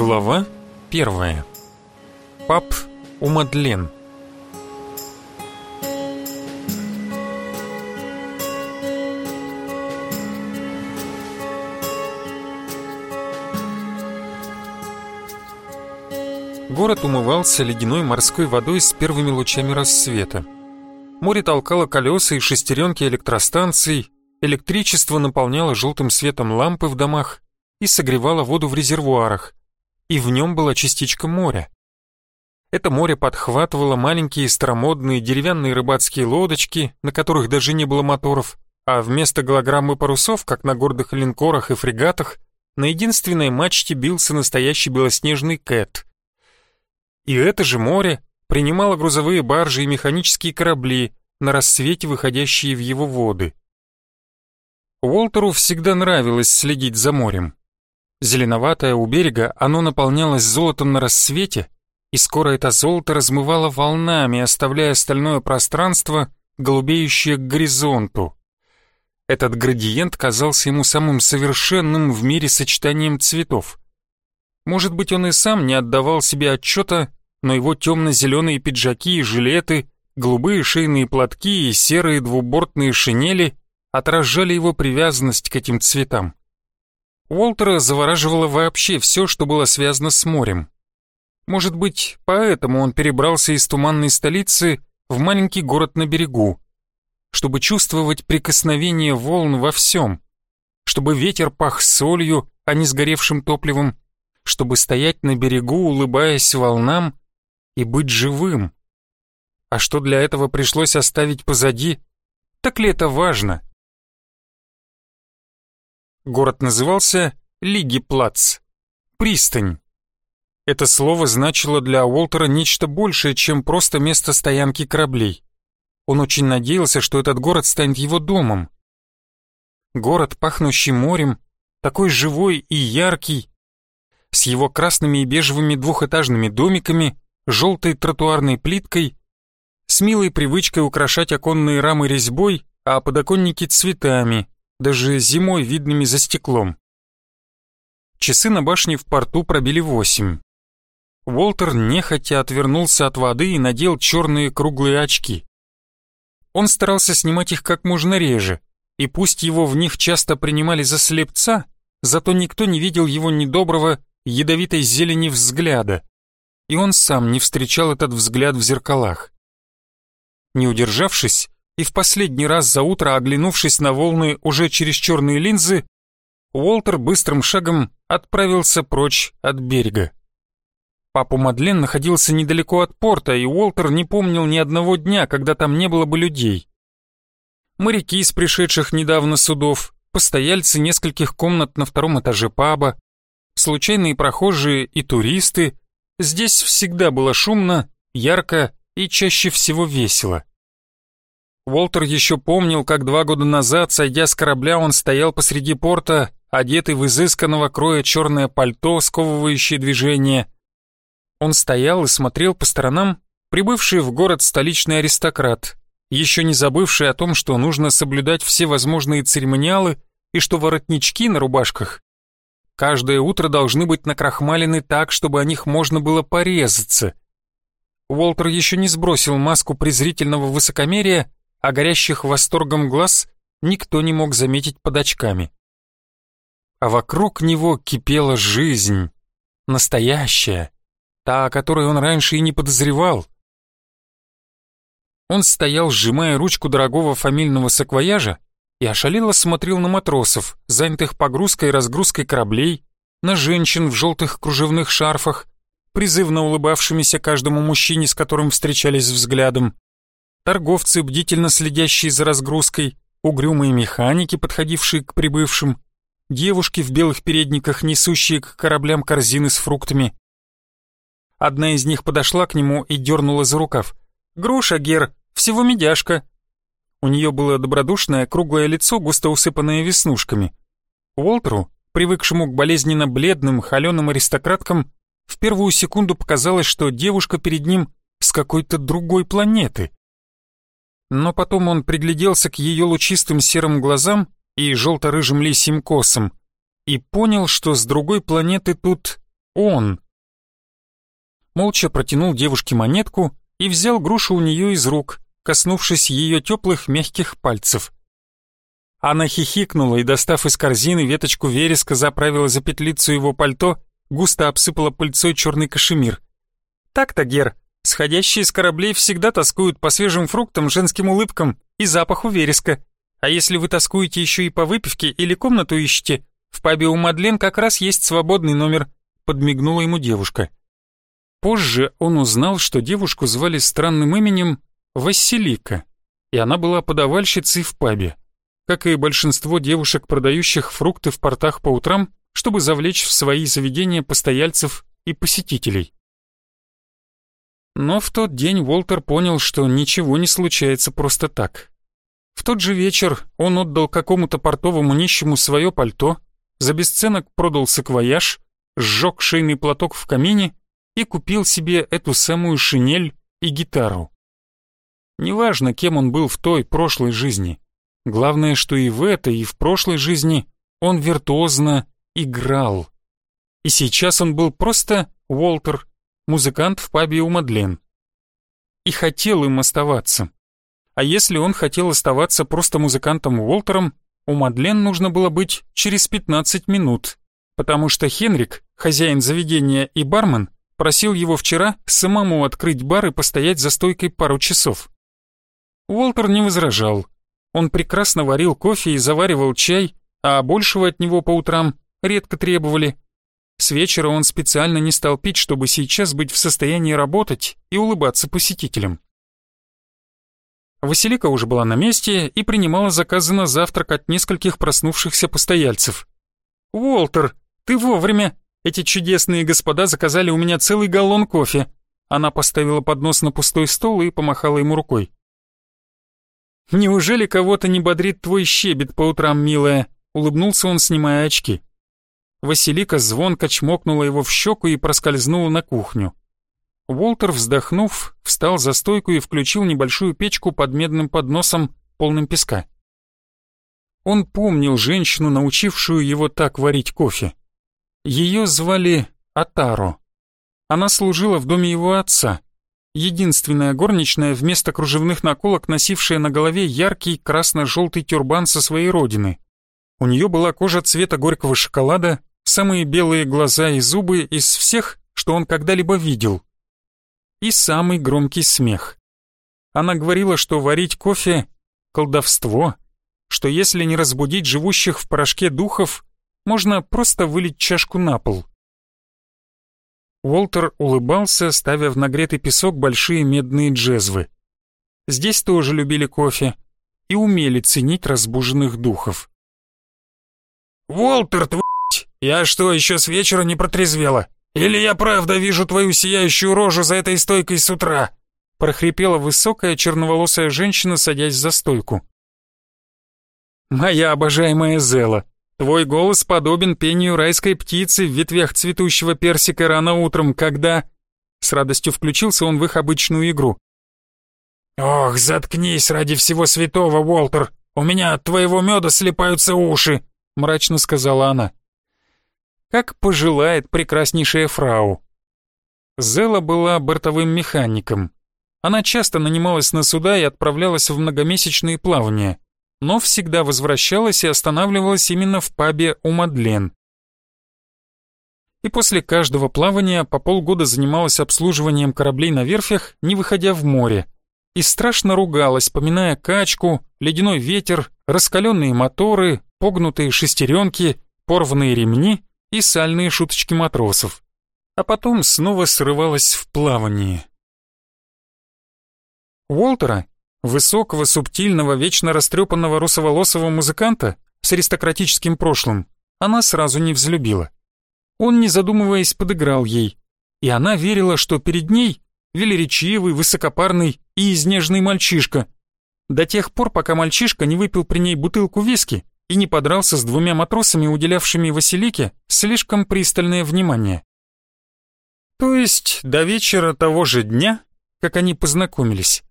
Глава первая. Пап у Мадлен. Город умывался ледяной морской водой с первыми лучами рассвета. Море толкало колеса и шестеренки электростанций, электричество наполняло желтым светом лампы в домах и согревало воду в резервуарах, и в нем была частичка моря. Это море подхватывало маленькие старомодные деревянные рыбацкие лодочки, на которых даже не было моторов, а вместо голограммы парусов, как на гордых линкорах и фрегатах, на единственной мачте бился настоящий белоснежный кэт. И это же море принимало грузовые баржи и механические корабли, на рассвете выходящие в его воды. Уолтеру всегда нравилось следить за морем. Зеленоватое у берега, оно наполнялось золотом на рассвете, и скоро это золото размывало волнами, оставляя остальное пространство, голубеющее к горизонту. Этот градиент казался ему самым совершенным в мире сочетанием цветов. Может быть, он и сам не отдавал себе отчета, но его темно-зеленые пиджаки и жилеты, голубые шейные платки и серые двубортные шинели отражали его привязанность к этим цветам. Уолтера завораживало вообще все, что было связано с морем. Может быть, поэтому он перебрался из туманной столицы в маленький город на берегу, чтобы чувствовать прикосновение волн во всем, чтобы ветер пах солью, а не сгоревшим топливом, чтобы стоять на берегу, улыбаясь волнам, и быть живым. А что для этого пришлось оставить позади, так ли это важно? Город назывался Лиги-Плац. Пристань. Это слово значило для Уолтера нечто большее, чем просто место стоянки кораблей. Он очень надеялся, что этот город станет его домом. Город, пахнущий морем, такой живой и яркий, с его красными и бежевыми двухэтажными домиками, желтой тротуарной плиткой, с милой привычкой украшать оконные рамы резьбой, а подоконники цветами, даже зимой видными за стеклом. Часы на башне в порту пробили восемь. Уолтер нехотя отвернулся от воды и надел черные круглые очки. Он старался снимать их как можно реже, и пусть его в них часто принимали за слепца, зато никто не видел его недоброго, ядовитой зелени взгляда, и он сам не встречал этот взгляд в зеркалах. Не удержавшись, и в последний раз за утро, оглянувшись на волны уже через черные линзы, Уолтер быстрым шагом отправился прочь от берега. Папу Мадлен находился недалеко от порта, и Уолтер не помнил ни одного дня, когда там не было бы людей. Моряки из пришедших недавно судов, постояльцы нескольких комнат на втором этаже паба, случайные прохожие и туристы. Здесь всегда было шумно, ярко и чаще всего весело. Уолтер еще помнил, как два года назад, сойдя с корабля, он стоял посреди порта, одетый в изысканного кроя черное пальто, сковывающее движение. Он стоял и смотрел по сторонам, прибывший в город столичный аристократ, еще не забывший о том, что нужно соблюдать все возможные церемониалы и что воротнички на рубашках каждое утро должны быть накрахмалены так, чтобы о них можно было порезаться. Уолтер еще не сбросил маску презрительного высокомерия, а горящих восторгом глаз никто не мог заметить под очками. А вокруг него кипела жизнь, настоящая, та, о которой он раньше и не подозревал. Он стоял, сжимая ручку дорогого фамильного саквояжа, и ошалело смотрел на матросов, занятых погрузкой и разгрузкой кораблей, на женщин в желтых кружевных шарфах, призывно улыбавшимися каждому мужчине, с которым встречались взглядом, торговцы, бдительно следящие за разгрузкой, угрюмые механики, подходившие к прибывшим, девушки в белых передниках, несущие к кораблям корзины с фруктами. Одна из них подошла к нему и дернула за рукав. «Груша, Гер, всего медяшка». У нее было добродушное, круглое лицо, густо усыпанное веснушками. Уолтеру, привыкшему к болезненно бледным, холеным аристократкам, в первую секунду показалось, что девушка перед ним с какой-то другой планеты но потом он пригляделся к ее лучистым серым глазам и желто-рыжим лисьим косам и понял, что с другой планеты тут он. Молча протянул девушке монетку и взял грушу у нее из рук, коснувшись ее теплых мягких пальцев. Она хихикнула и, достав из корзины веточку вереска, заправила за петлицу его пальто, густо обсыпала пыльцой черный кашемир. «Так-то, Гер, сходящие с кораблей всегда тоскуют по свежим фруктам, женским улыбкам и запаху вереска. А если вы тоскуете еще и по выпивке или комнату ищете, в пабе у Мадлен как раз есть свободный номер», — подмигнула ему девушка. Позже он узнал, что девушку звали странным именем Василика, и она была подавальщицей в пабе как и большинство девушек, продающих фрукты в портах по утрам, чтобы завлечь в свои заведения постояльцев и посетителей. Но в тот день Уолтер понял, что ничего не случается просто так. В тот же вечер он отдал какому-то портовому нищему свое пальто, за бесценок продал саквояж, сжег шейный платок в камине и купил себе эту самую шинель и гитару. Неважно, кем он был в той прошлой жизни, Главное, что и в этой, и в прошлой жизни он виртуозно играл. И сейчас он был просто Уолтер, музыкант в пабе у Мадлен. И хотел им оставаться. А если он хотел оставаться просто музыкантом Уолтером, у Мадлен нужно было быть через 15 минут, потому что Хенрик, хозяин заведения и бармен, просил его вчера самому открыть бар и постоять за стойкой пару часов. Уолтер не возражал, он прекрасно варил кофе и заваривал чай, а большего от него по утрам редко требовали. С вечера он специально не стал пить, чтобы сейчас быть в состоянии работать и улыбаться посетителям. Василика уже была на месте и принимала заказы на завтрак от нескольких проснувшихся постояльцев. «Уолтер, ты вовремя! Эти чудесные господа заказали у меня целый галлон кофе!» Она поставила поднос на пустой стол и помахала ему рукой. «Неужели кого-то не бодрит твой щебет по утрам, милая?» — улыбнулся он, снимая очки. Василика звонко чмокнула его в щеку и проскользнула на кухню. Уолтер, вздохнув, встал за стойку и включил небольшую печку под медным подносом, полным песка. Он помнил женщину, научившую его так варить кофе. Ее звали Атаро. Она служила в доме его отца, единственная горничная вместо кружевных наколок, носившая на голове яркий красно-желтый тюрбан со своей родины. У нее была кожа цвета горького шоколада, самые белые глаза и зубы из всех, что он когда-либо видел. И самый громкий смех. Она говорила, что варить кофе — колдовство, что если не разбудить живущих в порошке духов, можно просто вылить чашку на пол. Уолтер улыбался, ставя в нагретый песок большие медные джезвы. Здесь тоже любили кофе и умели ценить разбуженных духов. «Уолтер, твать! Я что, еще с вечера не протрезвела? Или я правда вижу твою сияющую рожу за этой стойкой с утра?» прохрипела высокая черноволосая женщина, садясь за стойку. «Моя обожаемая Зела, Твой голос подобен пению райской птицы в ветвях цветущего персика рано утром, когда...» С радостью включился он в их обычную игру. «Ох, заткнись ради всего святого, Уолтер! У меня от твоего меда слепаются уши!» — мрачно сказала она. «Как пожелает прекраснейшая фрау». Зела была бортовым механиком. Она часто нанималась на суда и отправлялась в многомесячные плавания но всегда возвращалась и останавливалась именно в пабе у Мадлен. И после каждого плавания по полгода занималась обслуживанием кораблей на верфях, не выходя в море, и страшно ругалась, поминая качку, ледяной ветер, раскаленные моторы, погнутые шестеренки, порванные ремни и сальные шуточки матросов. А потом снова срывалась в плавании. Уолтера Высокого, субтильного, вечно растрепанного русоволосого музыканта с аристократическим прошлым она сразу не взлюбила. Он, не задумываясь, подыграл ей, и она верила, что перед ней велеречивый, высокопарный и изнежный мальчишка, до тех пор, пока мальчишка не выпил при ней бутылку виски и не подрался с двумя матросами, уделявшими Василике слишком пристальное внимание. То есть до вечера того же дня, как они познакомились.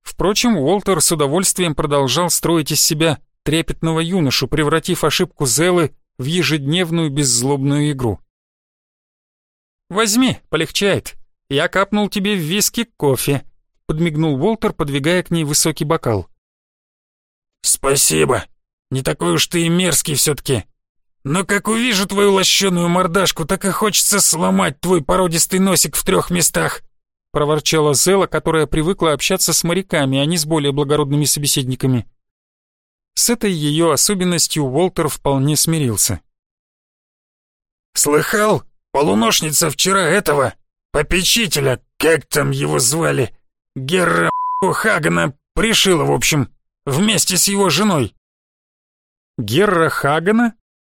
Впрочем, Уолтер с удовольствием продолжал строить из себя трепетного юношу, превратив ошибку Зелы в ежедневную беззлобную игру. Возьми, полегчает. Я капнул тебе в виски кофе», — подмигнул Уолтер, подвигая к ней высокий бокал. «Спасибо. Не такой уж ты и мерзкий все-таки. Но как увижу твою лощеную мордашку, так и хочется сломать твой породистый носик в трех местах», — проворчала Зела, которая привыкла общаться с моряками, а не с более благородными собеседниками. С этой ее особенностью Уолтер вполне смирился. «Слыхал? Полуношница вчера этого, попечителя, как там его звали, Герра Хагана, пришила, в общем, вместе с его женой». «Герра Хагана?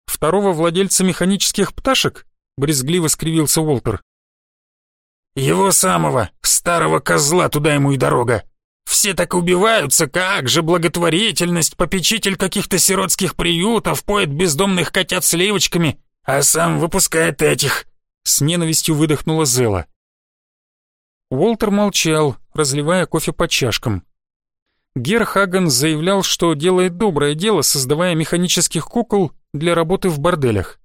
Второго владельца механических пташек?» — брезгливо скривился Уолтер. «Его самого, старого козла, туда ему и дорога. Все так убиваются, как же благотворительность, попечитель каких-то сиротских приютов, поет бездомных котят сливочками, а сам выпускает этих». С ненавистью выдохнула Зела. Уолтер молчал, разливая кофе по чашкам. Гер Хаган заявлял, что делает доброе дело, создавая механических кукол для работы в борделях.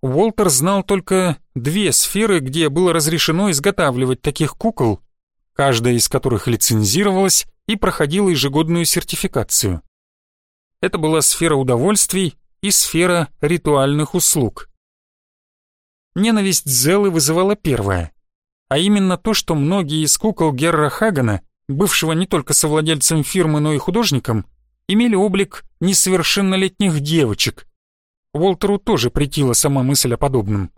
Уолтер знал только две сферы, где было разрешено изготавливать таких кукол, каждая из которых лицензировалась и проходила ежегодную сертификацию. Это была сфера удовольствий и сфера ритуальных услуг. Ненависть Зелы вызывала первая, а именно то, что многие из кукол Герра Хагана бывшего не только совладельцем фирмы, но и художником, имели облик несовершеннолетних девочек. Уолтеру тоже претила сама мысль о подобном.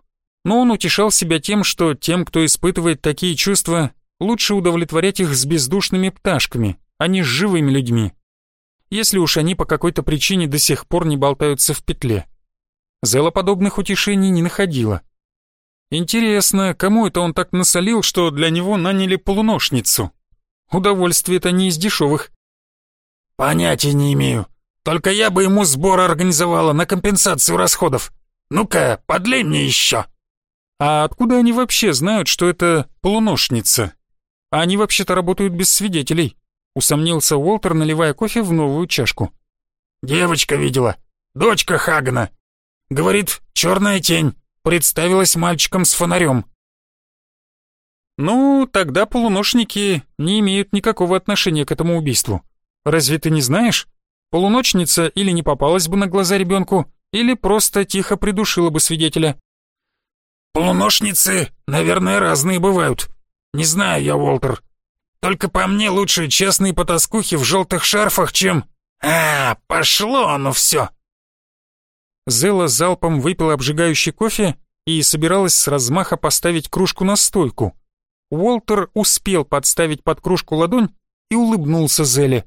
Но он утешал себя тем, что тем, кто испытывает такие чувства, лучше удовлетворять их с бездушными пташками, а не с живыми людьми. Если уж они по какой-то причине до сих пор не болтаются в петле. Зела подобных утешений не находила. Интересно, кому это он так насолил, что для него наняли полуношницу? Удовольствие-то не из дешевых. Понятия не имею. Только я бы ему сбор организовала на компенсацию расходов. Ну-ка, подлей мне еще. А откуда они вообще знают, что это полуношница? Они вообще-то работают без свидетелей. Усомнился Уолтер, наливая кофе в новую чашку. Девочка видела. Дочка Хагана. Говорит, черная тень. Представилась мальчиком с фонарем. «Ну, тогда полуношники не имеют никакого отношения к этому убийству. Разве ты не знаешь? Полуночница или не попалась бы на глаза ребенку, или просто тихо придушила бы свидетеля». «Полуношницы, наверное, разные бывают. Не знаю я, Уолтер. Только по мне лучше честные потаскухи в желтых шарфах, чем... А, пошло оно все!» Зела залпом выпила обжигающий кофе и собиралась с размаха поставить кружку на стойку. Уолтер успел подставить под кружку ладонь и улыбнулся Зеле.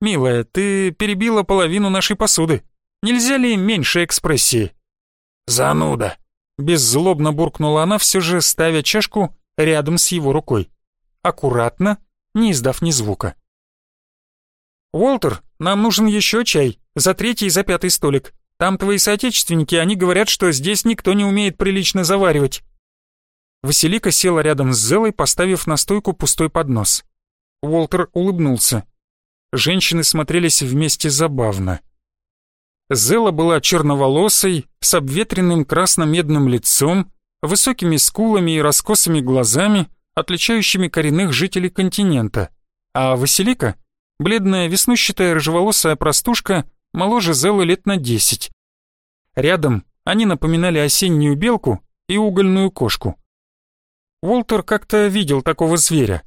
«Милая, ты перебила половину нашей посуды. Нельзя ли меньше экспрессии?» «Зануда!» Беззлобно буркнула она, все же ставя чашку рядом с его рукой. Аккуратно, не издав ни звука. «Уолтер, нам нужен еще чай, за третий и за пятый столик. Там твои соотечественники, они говорят, что здесь никто не умеет прилично заваривать». Василика села рядом с Зелой, поставив на стойку пустой поднос. Уолтер улыбнулся. Женщины смотрелись вместе забавно. Зела была черноволосой, с обветренным красно-медным лицом, высокими скулами и раскосыми глазами, отличающими коренных жителей континента, а Василика — бледная веснущатая рыжеволосая простушка, моложе Зелы лет на десять. Рядом они напоминали осеннюю белку и угольную кошку. Уолтер как-то видел такого зверя.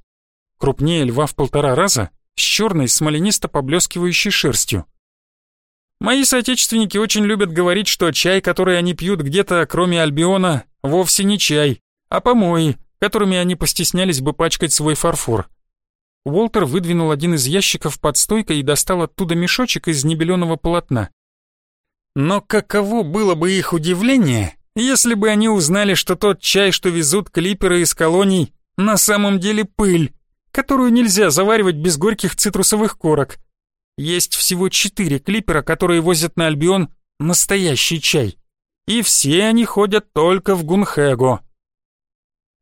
Крупнее льва в полтора раза, с черной смоленисто поблескивающей шерстью. Мои соотечественники очень любят говорить, что чай, который они пьют где-то, кроме Альбиона, вовсе не чай, а помои, которыми они постеснялись бы пачкать свой фарфор. Уолтер выдвинул один из ящиков под стойкой и достал оттуда мешочек из небеленого полотна. Но каково было бы их удивление, если бы они узнали, что тот чай, что везут клиперы из колоний, на самом деле пыль, которую нельзя заваривать без горьких цитрусовых корок. Есть всего четыре клипера, которые возят на Альбион настоящий чай. И все они ходят только в Гунхэго.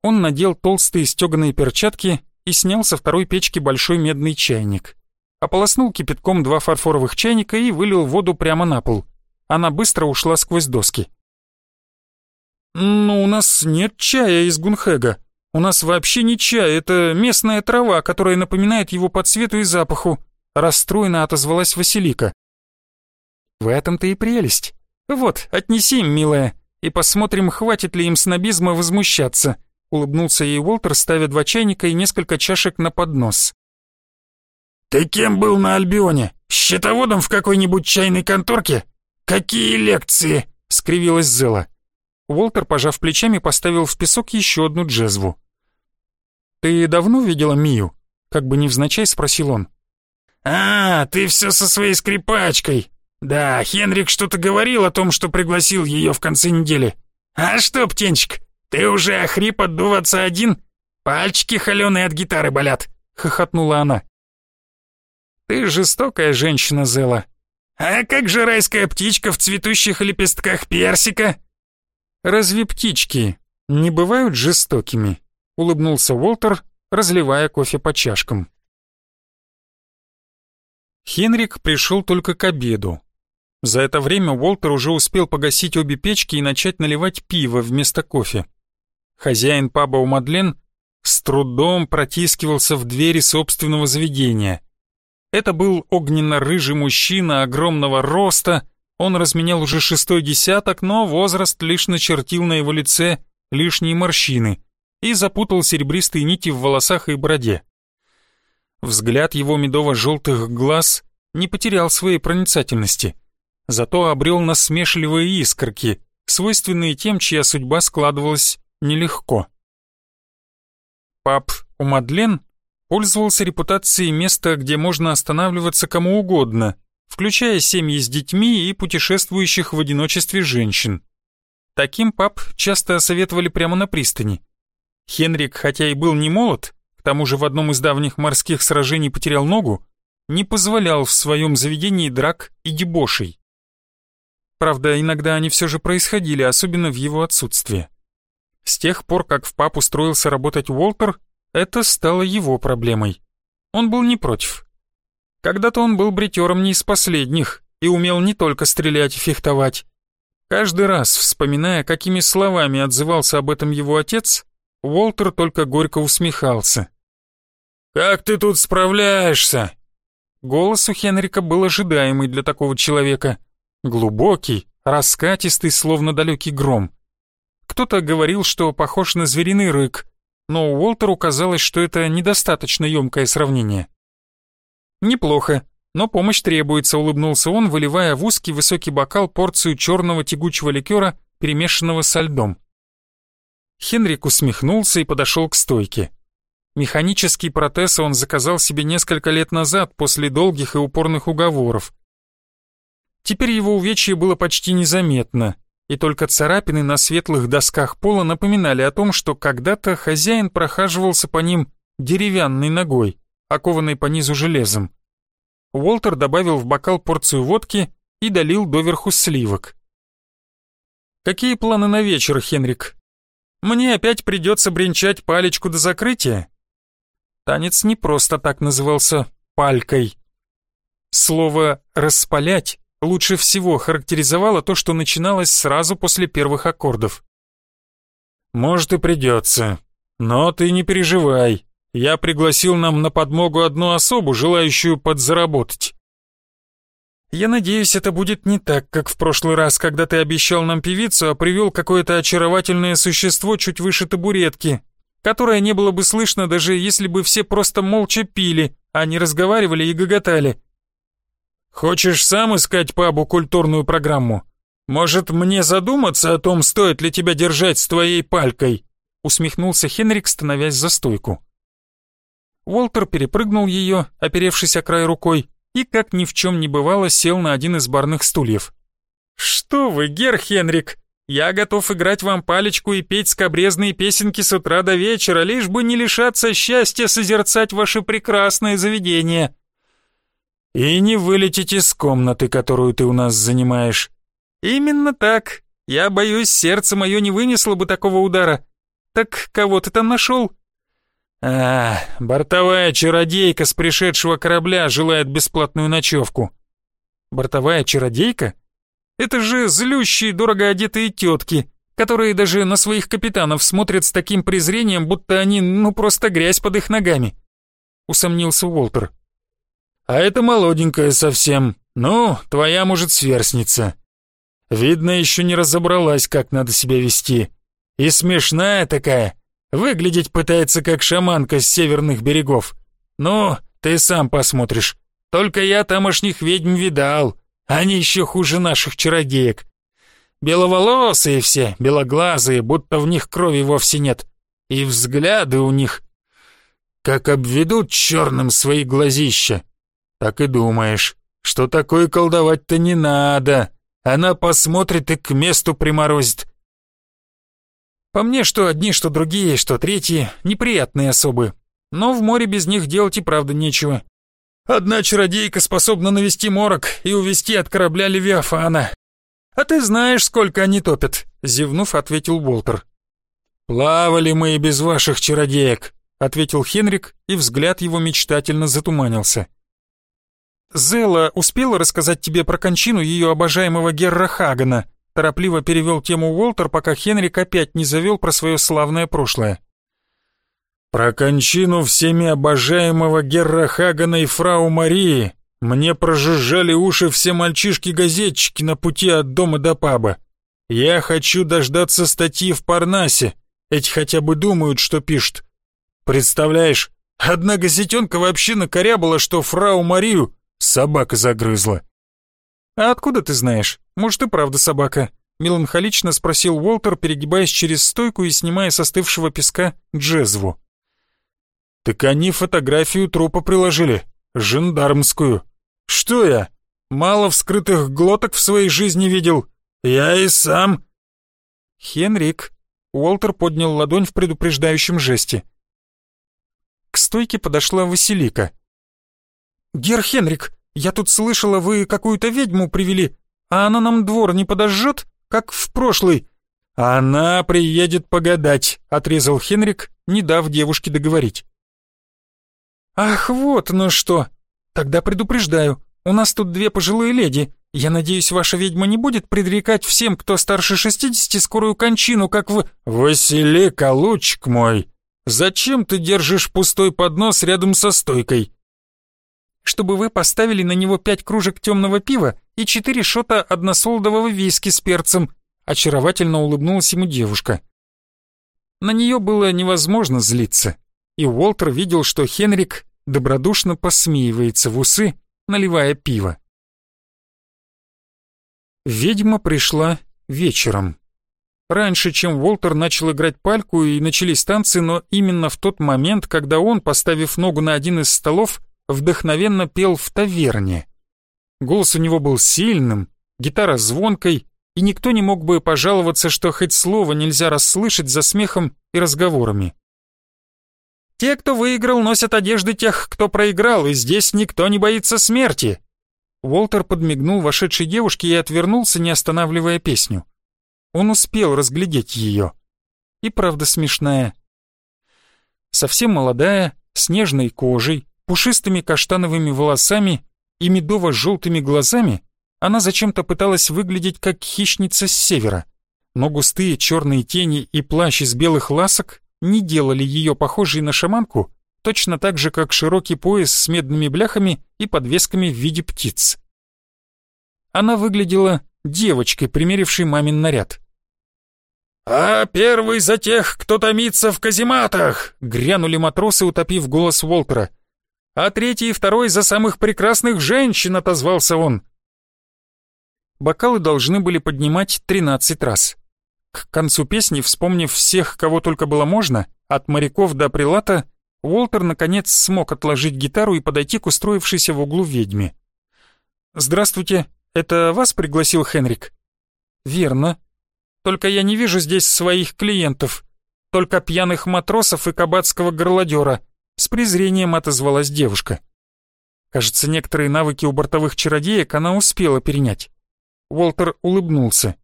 Он надел толстые стеганые перчатки и снял со второй печки большой медный чайник. Ополоснул кипятком два фарфоровых чайника и вылил воду прямо на пол. Она быстро ушла сквозь доски. «Ну, у нас нет чая из Гунхэга. У нас вообще не чай, это местная трава, которая напоминает его по цвету и запаху», расстроенно отозвалась Василика. «В этом-то и прелесть. Вот, отнеси им, милая, и посмотрим, хватит ли им снобизма возмущаться», улыбнулся ей Уолтер, ставя два чайника и несколько чашек на поднос. «Ты кем был на Альбионе? Счетоводом в какой-нибудь чайной конторке? Какие лекции?» — скривилась Зела. Уолтер, пожав плечами, поставил в песок еще одну джезву. «Ты давно видела Мию?» — как бы невзначай спросил он. «А, ты все со своей скрипачкой. Да, Хенрик что-то говорил о том, что пригласил ее в конце недели. А что, птенчик, ты уже охрип отдуваться один? Пальчики холеные от гитары болят», — хохотнула она. «Ты жестокая женщина, Зела». «А как же райская птичка в цветущих лепестках персика?» «Разве птички не бывают жестокими?» — улыбнулся Уолтер, разливая кофе по чашкам. Хенрик пришел только к обеду. За это время Уолтер уже успел погасить обе печки и начать наливать пиво вместо кофе. Хозяин паба у Мадлен с трудом протискивался в двери собственного заведения. Это был огненно-рыжий мужчина огромного роста, он разменял уже шестой десяток, но возраст лишь начертил на его лице лишние морщины и запутал серебристые нити в волосах и бороде. Взгляд его медово-желтых глаз не потерял своей проницательности, зато обрел насмешливые искорки, свойственные тем, чья судьба складывалась нелегко. Пап у Мадлен пользовался репутацией места, где можно останавливаться кому угодно, включая семьи с детьми и путешествующих в одиночестве женщин. Таким пап часто советовали прямо на пристани. Хенрик, хотя и был не молод, к тому же в одном из давних морских сражений потерял ногу, не позволял в своем заведении драк и дебошей. Правда, иногда они все же происходили, особенно в его отсутствие. С тех пор, как в пап устроился работать Уолтер, это стало его проблемой. Он был не против. Когда-то он был бритером не из последних и умел не только стрелять и фехтовать. Каждый раз, вспоминая, какими словами отзывался об этом его отец, Уолтер только горько усмехался. «Как ты тут справляешься?» Голос у Хенрика был ожидаемый для такого человека. Глубокий, раскатистый, словно далекий гром. Кто-то говорил, что похож на звериный рык, но Уолтеру казалось, что это недостаточно емкое сравнение. «Неплохо, но помощь требуется», — улыбнулся он, выливая в узкий высокий бокал порцию черного тягучего ликера, перемешанного со льдом. Хенрик усмехнулся и подошел к стойке. Механический протез он заказал себе несколько лет назад после долгих и упорных уговоров. Теперь его увечье было почти незаметно, и только царапины на светлых досках пола напоминали о том, что когда-то хозяин прохаживался по ним деревянной ногой окованной по низу железом. Уолтер добавил в бокал порцию водки и долил доверху сливок. «Какие планы на вечер, Хенрик? Мне опять придется бренчать палечку до закрытия?» Танец не просто так назывался «палькой». Слово «распалять» лучше всего характеризовало то, что начиналось сразу после первых аккордов. «Может и придется, но ты не переживай. Я пригласил нам на подмогу одну особу, желающую подзаработать. Я надеюсь, это будет не так, как в прошлый раз, когда ты обещал нам певицу, а привел какое-то очаровательное существо чуть выше табуретки, которое не было бы слышно, даже если бы все просто молча пили, а не разговаривали и гоготали. Хочешь сам искать пабу культурную программу? Может, мне задуматься о том, стоит ли тебя держать с твоей палькой? Усмехнулся Хенрик, становясь за стойку. Уолтер перепрыгнул ее, оперевшись о край рукой, и, как ни в чем не бывало, сел на один из барных стульев. «Что вы, Гер Хенрик, я готов играть вам палечку и петь скобрезные песенки с утра до вечера, лишь бы не лишаться счастья созерцать ваше прекрасное заведение». «И не вылететь из комнаты, которую ты у нас занимаешь». «Именно так. Я боюсь, сердце мое не вынесло бы такого удара. Так кого ты там нашел?» А, бортовая чародейка с пришедшего корабля желает бесплатную ночевку. Бортовая чародейка? Это же злющие, дорого одетые тетки, которые даже на своих капитанов смотрят с таким презрением, будто они, ну, просто грязь под их ногами», — усомнился Уолтер. «А это молоденькая совсем. Ну, твоя, может, сверстница. Видно, еще не разобралась, как надо себя вести. И смешная такая. Выглядеть пытается, как шаманка с северных берегов. Ну, ты сам посмотришь. Только я тамошних ведьм видал. Они еще хуже наших чародеек. Беловолосые все, белоглазые, будто в них крови вовсе нет. И взгляды у них, как обведут черным свои глазища. Так и думаешь, что такое колдовать-то не надо. Она посмотрит и к месту приморозит. По мне, что одни, что другие, что третьи, неприятные особы. Но в море без них делать и правда нечего. Одна чародейка способна навести морок и увести от корабля Левиафана. А ты знаешь, сколько они топят, зевнув, ответил Уолтер. Плавали мы и без ваших чародеек, ответил Хенрик, и взгляд его мечтательно затуманился. «Зела успела рассказать тебе про кончину ее обожаемого Герра Хагана?» Торопливо перевел тему Уолтер, пока Хенрик опять не завел про свое славное прошлое. «Про кончину всеми обожаемого Герра Хагана и фрау Марии мне прожужжали уши все мальчишки-газетчики на пути от дома до паба. Я хочу дождаться статьи в Парнасе, эти хотя бы думают, что пишут. Представляешь, одна газетенка вообще накорябала, что фрау Марию Собака загрызла. «А откуда ты знаешь? Может и правда собака?» Меланхолично спросил Уолтер, перегибаясь через стойку и снимая со остывшего песка джезву. «Так они фотографию трупа приложили, жандармскую. Что я, мало вскрытых глоток в своей жизни видел? Я и сам...» «Хенрик», — Уолтер поднял ладонь в предупреждающем жесте. К стойке подошла Василика — «Гер Хенрик, я тут слышала, вы какую-то ведьму привели, а она нам двор не подожжет, как в прошлый?» «Она приедет погадать», — отрезал Хенрик, не дав девушке договорить. «Ах, вот ну что! Тогда предупреждаю, у нас тут две пожилые леди. Я надеюсь, ваша ведьма не будет предрекать всем, кто старше шестидесяти, скорую кончину, как вы...» «Василика, лучик мой, зачем ты держишь пустой поднос рядом со стойкой? Чтобы вы поставили на него пять кружек темного пива и четыре шота односолдового виски с перцем», очаровательно улыбнулась ему девушка. На нее было невозможно злиться, и Уолтер видел, что Хенрик добродушно посмеивается в усы, наливая пиво. Ведьма пришла вечером. Раньше, чем Уолтер начал играть пальку и начались танцы, но именно в тот момент, когда он, поставив ногу на один из столов, вдохновенно пел в таверне. Голос у него был сильным, гитара звонкой, и никто не мог бы пожаловаться, что хоть слово нельзя расслышать за смехом и разговорами. «Те, кто выиграл, носят одежды тех, кто проиграл, и здесь никто не боится смерти!» Уолтер подмигнул вошедшей девушке и отвернулся, не останавливая песню. Он успел разглядеть ее. И правда смешная. Совсем молодая, с нежной кожей, пушистыми каштановыми волосами и медово-желтыми глазами она зачем-то пыталась выглядеть как хищница с севера, но густые черные тени и плащ из белых ласок не делали ее похожей на шаманку, точно так же, как широкий пояс с медными бляхами и подвесками в виде птиц. Она выглядела девочкой, примерившей мамин наряд. «А первый за тех, кто томится в казематах!» — грянули матросы, утопив голос Уолтера а третий и второй за самых прекрасных женщин», — отозвался он. Бокалы должны были поднимать тринадцать раз. К концу песни, вспомнив всех, кого только было можно, от моряков до прилата, Уолтер наконец смог отложить гитару и подойти к устроившейся в углу ведьме. «Здравствуйте, это вас пригласил Хенрик?» «Верно. Только я не вижу здесь своих клиентов, только пьяных матросов и кабацкого горлодера», с презрением отозвалась девушка. Кажется, некоторые навыки у бортовых чародеек она успела перенять. Уолтер улыбнулся.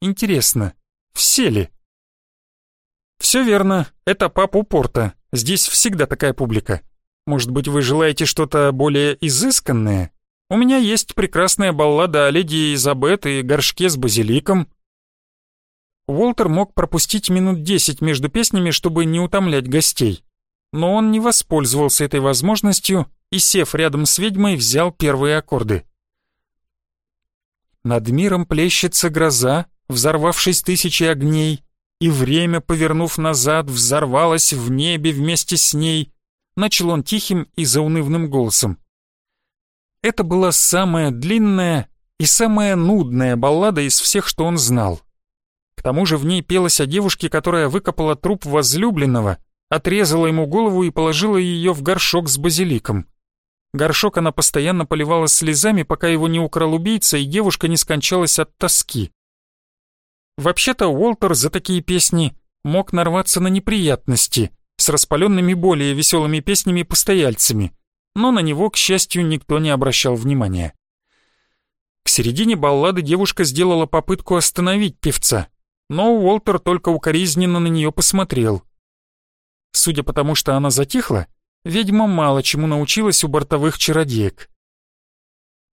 Интересно, все ли? Все верно, это папа Порта. Здесь всегда такая публика. Может быть, вы желаете что-то более изысканное? У меня есть прекрасная баллада о леди Изабет и горшке с базиликом. Уолтер мог пропустить минут десять между песнями, чтобы не утомлять гостей. Но он не воспользовался этой возможностью и, сев рядом с ведьмой, взял первые аккорды. Над миром плещется гроза, взорвавшись тысячи огней, и время, повернув назад, взорвалось в небе вместе с ней, начал он тихим и заунывным голосом. Это была самая длинная и самая нудная баллада из всех, что он знал. К тому же в ней пелось о девушке, которая выкопала труп возлюбленного, отрезала ему голову и положила ее в горшок с базиликом. Горшок она постоянно поливала слезами, пока его не украл убийца, и девушка не скончалась от тоски. Вообще-то Уолтер за такие песни мог нарваться на неприятности с распаленными более веселыми песнями-постояльцами, но на него, к счастью, никто не обращал внимания. К середине баллады девушка сделала попытку остановить певца, но Уолтер только укоризненно на нее посмотрел. Судя по тому, что она затихла, ведьма мало чему научилась у бортовых чародеек.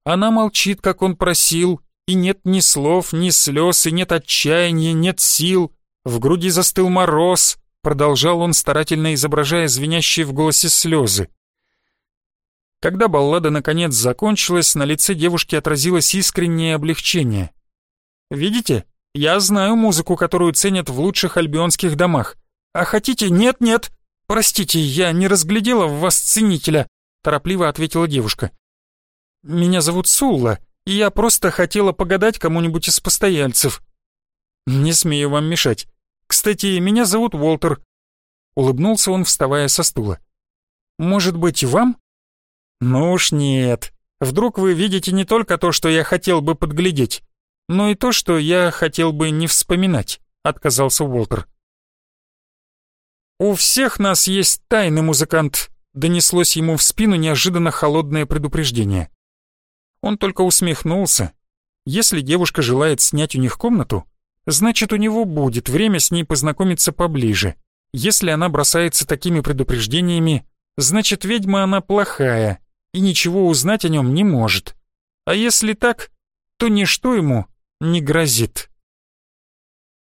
Она молчит, как он просил, и нет ни слов, ни слез, и нет отчаяния, нет сил. В груди застыл мороз, продолжал он, старательно изображая звенящие в голосе слезы. Когда баллада наконец закончилась, на лице девушки отразилось искреннее облегчение. «Видите, я знаю музыку, которую ценят в лучших альбионских домах. А хотите, нет-нет, «Простите, я не разглядела в вас ценителя», — торопливо ответила девушка. «Меня зовут Сулла, и я просто хотела погадать кому-нибудь из постояльцев». «Не смею вам мешать. Кстати, меня зовут Уолтер». Улыбнулся он, вставая со стула. «Может быть, вам?» «Ну уж нет. Вдруг вы видите не только то, что я хотел бы подглядеть, но и то, что я хотел бы не вспоминать», — отказался Уолтер. «У всех нас есть тайный музыкант», — донеслось ему в спину неожиданно холодное предупреждение. Он только усмехнулся. Если девушка желает снять у них комнату, значит, у него будет время с ней познакомиться поближе. Если она бросается такими предупреждениями, значит, ведьма она плохая и ничего узнать о нем не может. А если так, то ничто ему не грозит.